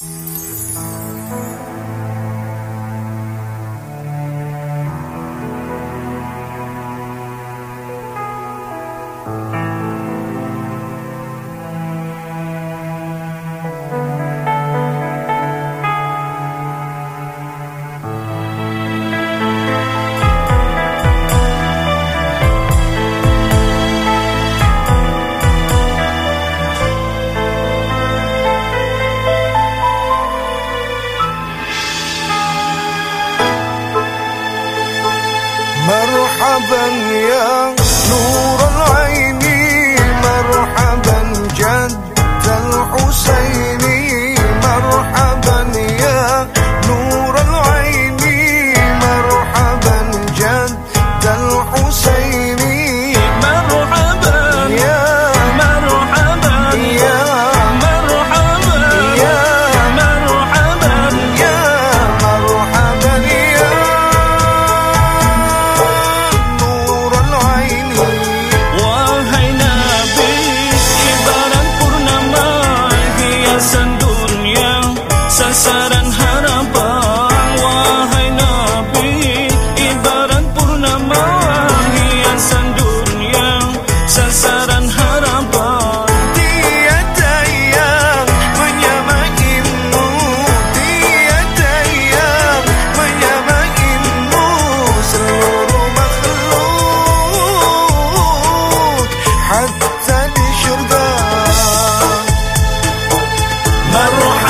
Bye. مرحبا يا نور العين مرحبا جد الحسين محمد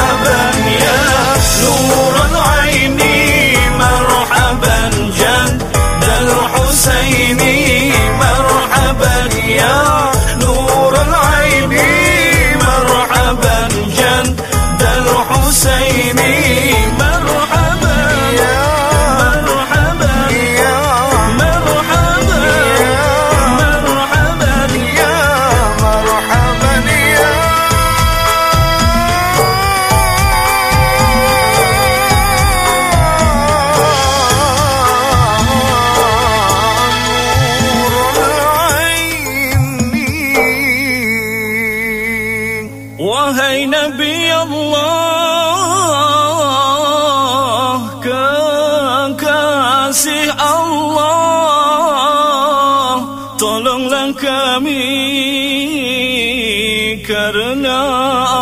Nabi Allah Kekasih Allah Tolonglah kami Kerana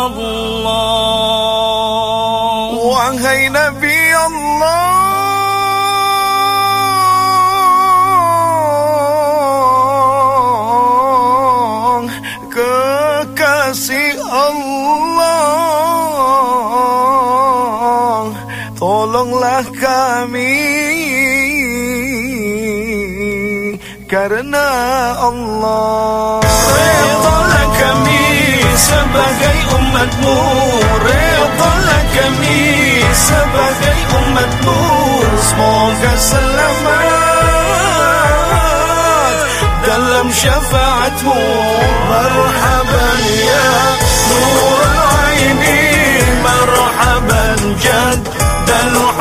Allah Wahai Nabi Allah Kekasih Allah कमी करना अल्लाह رضا لك مين سبقي أمة نور رضا لك مين سبقي أمة نور اسمك السلامات دلم شفاعته مرحبا يا نور العينين مرحبا جد دلوح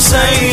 same